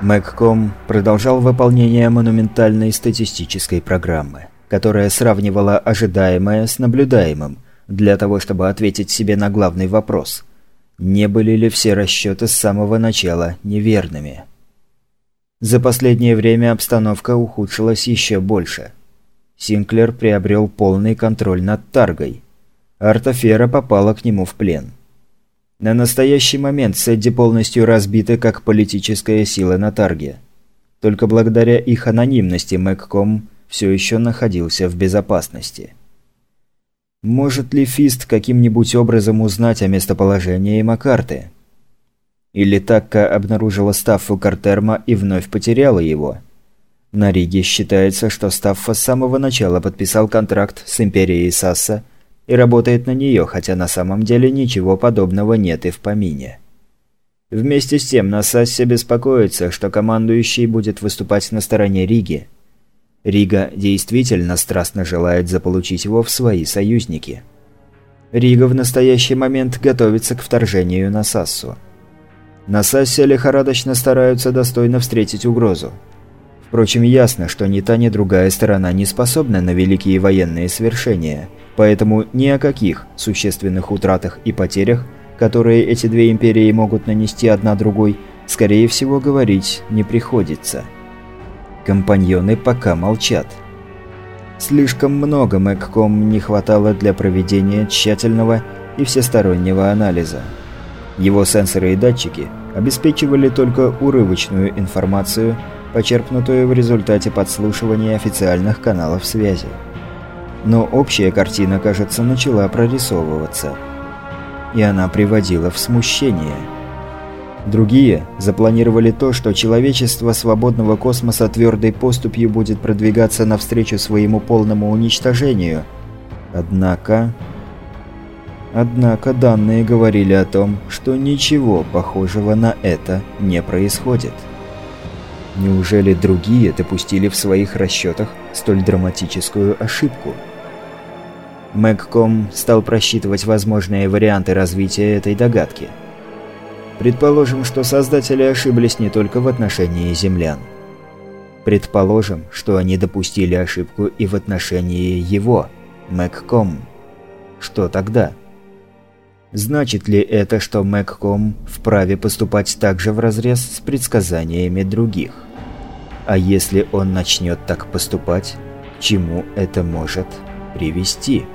Мэгком продолжал выполнение монументальной статистической программы, которая сравнивала ожидаемое с наблюдаемым, для того чтобы ответить себе на главный вопрос – не были ли все расчеты с самого начала неверными? За последнее время обстановка ухудшилась еще больше. Синклер приобрел полный контроль над Таргой. Артафера попала к нему в плен. На настоящий момент Сэдди полностью разбиты как политическая сила на Тарге. Только благодаря их анонимности Мэгком все еще находился в безопасности. Может ли Фист каким-нибудь образом узнать о местоположении Макарты? Или Такка обнаружила Стаффу Картерма и вновь потеряла его? На Риге считается, что Стаффа с самого начала подписал контракт с Империей Сасса – и работает на нее, хотя на самом деле ничего подобного нет и в помине. Вместе с тем на Сассе беспокоится, что командующий будет выступать на стороне Риги. Рига действительно страстно желает заполучить его в свои союзники. Рига в настоящий момент готовится к вторжению на Сассу. На лихорадочно стараются достойно встретить угрозу. Впрочем, ясно, что ни та, ни другая сторона не способна на великие военные свершения, поэтому ни о каких существенных утратах и потерях, которые эти две империи могут нанести одна другой, скорее всего говорить не приходится. Компаньоны пока молчат. Слишком много Мэгком не хватало для проведения тщательного и всестороннего анализа. Его сенсоры и датчики обеспечивали только урывочную информацию – почерпнутую в результате подслушивания официальных каналов связи. Но общая картина, кажется, начала прорисовываться. И она приводила в смущение. Другие запланировали то, что человечество свободного космоса твердой поступью будет продвигаться навстречу своему полному уничтожению. Однако... Однако данные говорили о том, что ничего похожего на это не происходит. Неужели другие допустили в своих расчетах столь драматическую ошибку? Мэгком стал просчитывать возможные варианты развития этой догадки. Предположим, что создатели ошиблись не только в отношении землян. Предположим, что они допустили ошибку и в отношении его, Мэгком. Что тогда? Значит ли это, что Мэгком вправе поступать также вразрез с предсказаниями других? А если он начнет так поступать, к чему это может привести?